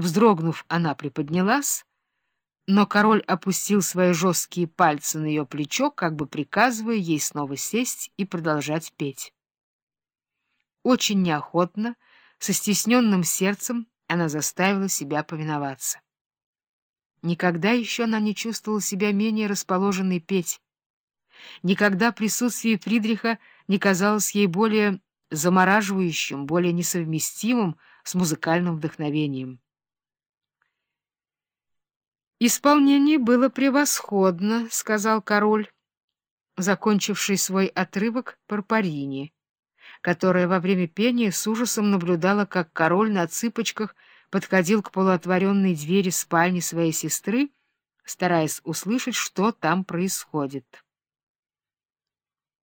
Вздрогнув, она приподнялась, но король опустил свои жесткие пальцы на ее плечо, как бы приказывая ей снова сесть и продолжать петь. Очень неохотно, со стесненным сердцем, она заставила себя повиноваться. Никогда еще она не чувствовала себя менее расположенной петь. Никогда присутствие Фридриха не казалось ей более замораживающим, более несовместимым с музыкальным вдохновением. «Исполнение было превосходно», — сказал король, закончивший свой отрывок Парпарини, которая во время пения с ужасом наблюдала, как король на цыпочках подходил к полуотворенной двери спальни своей сестры, стараясь услышать, что там происходит.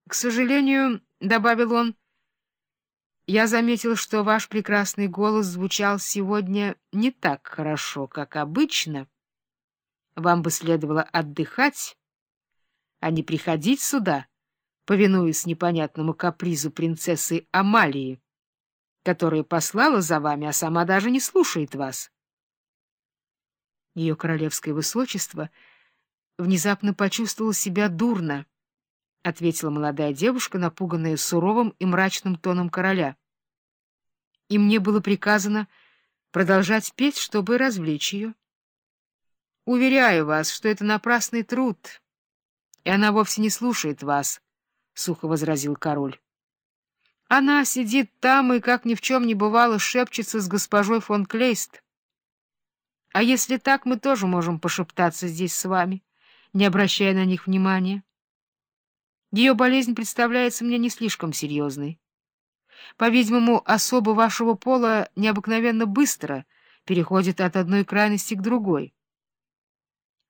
«К сожалению», — добавил он, — «я заметил, что ваш прекрасный голос звучал сегодня не так хорошо, как обычно». Вам бы следовало отдыхать, а не приходить сюда, повинуясь непонятному капризу принцессы Амалии, которая послала за вами, а сама даже не слушает вас. Ее королевское высочество внезапно почувствовало себя дурно, — ответила молодая девушка, напуганная суровым и мрачным тоном короля. И мне было приказано продолжать петь, чтобы развлечь ее. Уверяю вас, что это напрасный труд, и она вовсе не слушает вас, — сухо возразил король. Она сидит там и, как ни в чем не бывало, шепчется с госпожой фон Клейст. А если так, мы тоже можем пошептаться здесь с вами, не обращая на них внимания. Ее болезнь представляется мне не слишком серьезной. По-видимому, особо вашего пола необыкновенно быстро переходит от одной крайности к другой.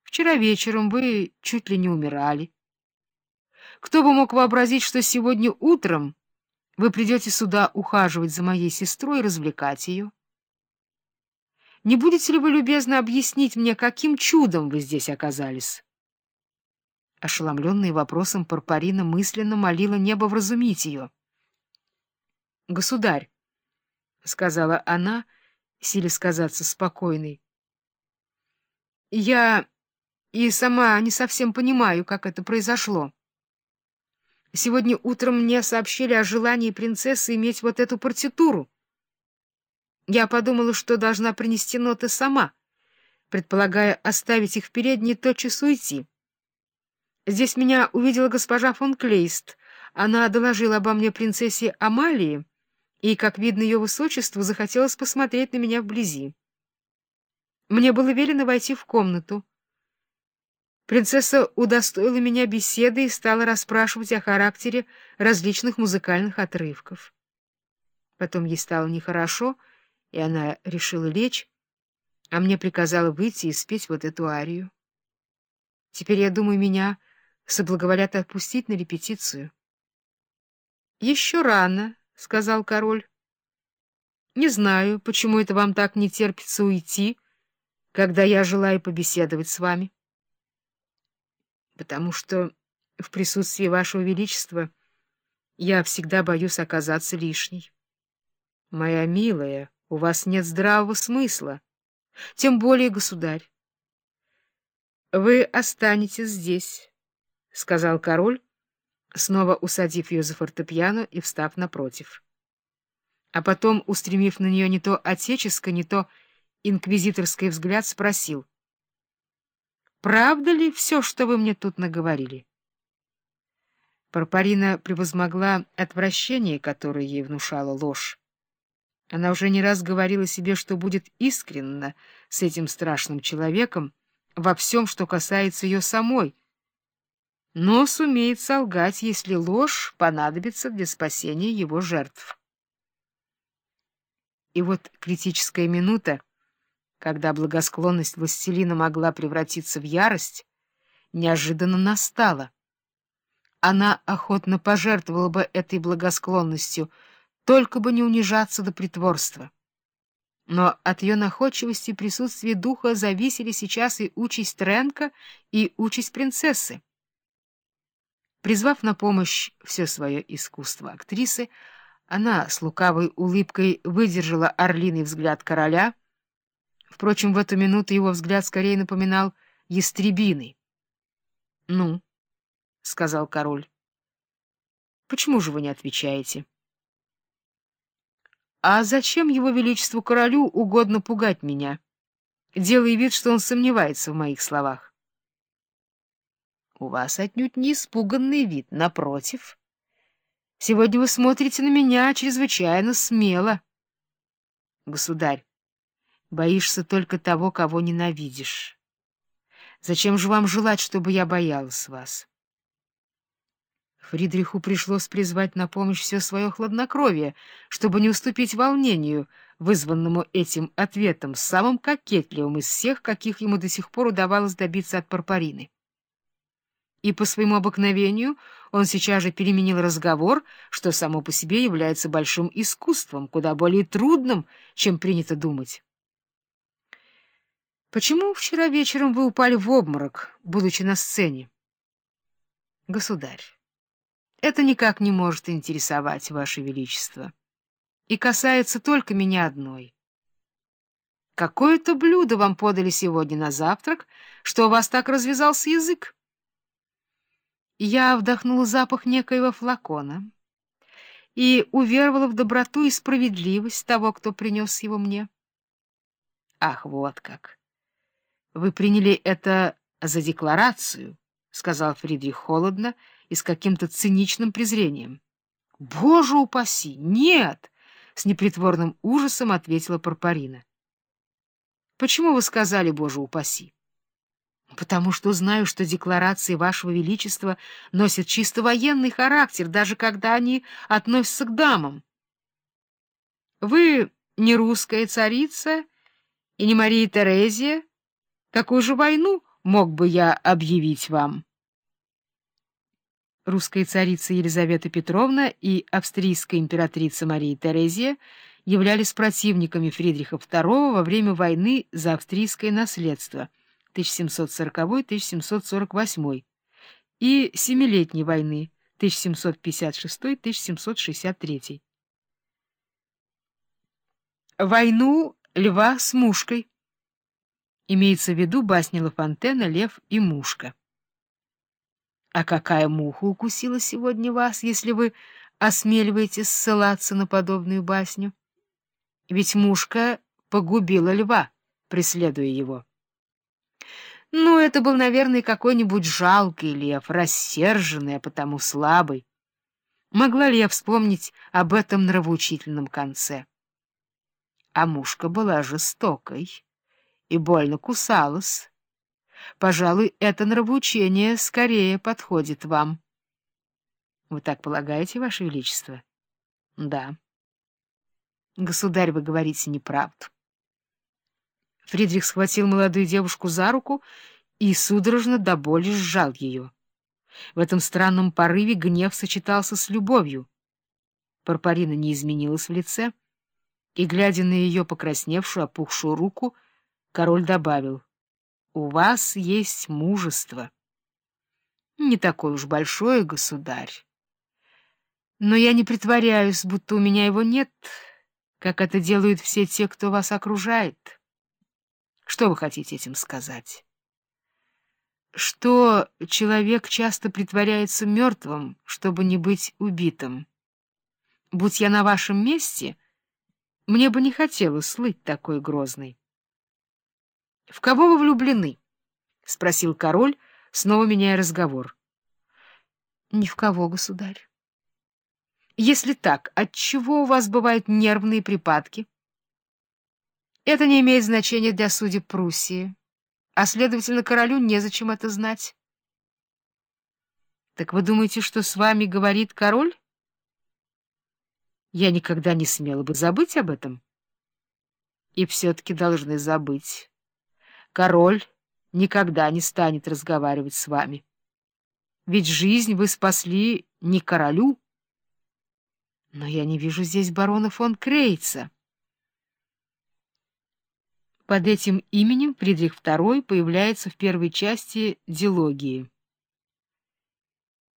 Вчера вечером вы чуть ли не умирали. Кто бы мог вообразить, что сегодня утром вы придете сюда ухаживать за моей сестрой и развлекать ее? Не будете ли вы любезно объяснить мне, каким чудом вы здесь оказались? Ошеломленная вопросом, Парпарина мысленно молила небо вразумить ее. — Государь, — сказала она, силясь казаться спокойной, — я и сама не совсем понимаю, как это произошло. Сегодня утром мне сообщили о желании принцессы иметь вот эту партитуру. Я подумала, что должна принести ноты сама, предполагая оставить их в передней тотчас уйти. Здесь меня увидела госпожа фон Клейст. Она доложила обо мне принцессе Амалии, и, как видно, ее высочеству захотелось посмотреть на меня вблизи. Мне было велено войти в комнату. Принцесса удостоила меня беседы и стала расспрашивать о характере различных музыкальных отрывков. Потом ей стало нехорошо, и она решила лечь, а мне приказала выйти и спеть вот эту арию. Теперь, я думаю, меня соблаговолят отпустить на репетицию. — Еще рано, — сказал король. — Не знаю, почему это вам так не терпится уйти, когда я желаю побеседовать с вами. — потому что в присутствии Вашего Величества я всегда боюсь оказаться лишней. Моя милая, у вас нет здравого смысла, тем более, государь. Вы останетесь здесь, — сказал король, снова усадив ее за фортепиано и встав напротив. А потом, устремив на нее не то отеческое, не то инквизиторский взгляд, спросил — Правда ли все, что вы мне тут наговорили? Парпарина превозмогла отвращение, которое ей внушала ложь. Она уже не раз говорила себе, что будет искренна с этим страшным человеком во всем, что касается ее самой, но сумеет солгать, если ложь понадобится для спасения его жертв. И вот критическая минута, когда благосклонность властелина могла превратиться в ярость, неожиданно настала. Она охотно пожертвовала бы этой благосклонностью, только бы не унижаться до притворства. Но от ее находчивости и присутствия духа зависели сейчас и участь Ренка, и участь принцессы. Призвав на помощь все свое искусство актрисы, она с лукавой улыбкой выдержала орлиный взгляд короля — Впрочем, в эту минуту его взгляд скорее напоминал ястребиный. — Ну, — сказал король, — почему же вы не отвечаете? — А зачем его величеству королю угодно пугать меня, делая вид, что он сомневается в моих словах? — У вас отнюдь не испуганный вид, напротив. Сегодня вы смотрите на меня чрезвычайно смело. — Государь, боишься только того, кого ненавидишь. Зачем же вам желать, чтобы я боялась вас? Фридриху пришлось призвать на помощь все свое хладнокровие, чтобы не уступить волнению, вызванному этим ответом, самым кокетливым из всех, каких ему до сих пор удавалось добиться от Парпарины. И по своему обыкновению он сейчас же переменил разговор, что само по себе является большим искусством, куда более трудным, чем принято думать. Почему вчера вечером вы упали в обморок, будучи на сцене? Государь, это никак не может интересовать Ваше Величество и касается только меня одной. Какое-то блюдо вам подали сегодня на завтрак, что у вас так развязался язык? Я вдохнула запах некоего флакона и уверовала в доброту и справедливость того, кто принес его мне. Ах, вот как! Вы приняли это за декларацию, — сказал Фридрих холодно и с каким-то циничным презрением. — Боже упаси! Нет! — с непритворным ужасом ответила Парпарина. — Почему вы сказали «Боже упаси»? — Потому что знаю, что декларации Вашего Величества носят чисто военный характер, даже когда они относятся к дамам. Вы не русская царица и не Мария Терезия, Какую же войну мог бы я объявить вам? Русская царица Елизавета Петровна и австрийская императрица Мария Терезия являлись противниками Фридриха II во время войны за австрийское наследство 1740-1748 и Семилетней войны 1756-1763. Войну льва с мушкой Имеется в виду басня Ла Фонтена «Лев и мушка». А какая муха укусила сегодня вас, если вы осмеливаетесь ссылаться на подобную басню? Ведь мушка погубила льва, преследуя его. Ну, это был, наверное, какой-нибудь жалкий лев, рассерженный, а потому слабый. Могла ли я вспомнить об этом нравоучительном конце? А мушка была жестокой и больно кусалась. Пожалуй, это нравоучение скорее подходит вам. — Вы так полагаете, Ваше Величество? — Да. — Государь, вы говорите неправду. Фридрих схватил молодую девушку за руку и судорожно до боли сжал ее. В этом странном порыве гнев сочетался с любовью. Парпарина не изменилась в лице, и, глядя на ее покрасневшую, опухшую руку, — Король добавил, — У вас есть мужество. Не такое уж большое, государь. Но я не притворяюсь, будто у меня его нет, как это делают все те, кто вас окружает. Что вы хотите этим сказать? Что человек часто притворяется мертвым, чтобы не быть убитым. Будь я на вашем месте, мне бы не хотелось слыть такой грозной. — В кого вы влюблены? — спросил король, снова меняя разговор. — Ни в кого, государь. — Если так, отчего у вас бывают нервные припадки? — Это не имеет значения для судеб Пруссии, а, следовательно, королю незачем это знать. — Так вы думаете, что с вами говорит король? — Я никогда не смела бы забыть об этом. — И все-таки должны забыть. Король никогда не станет разговаривать с вами. Ведь жизнь вы спасли не королю. Но я не вижу здесь барона фон Крейца. Под этим именем Фридрих II появляется в первой части дилогии.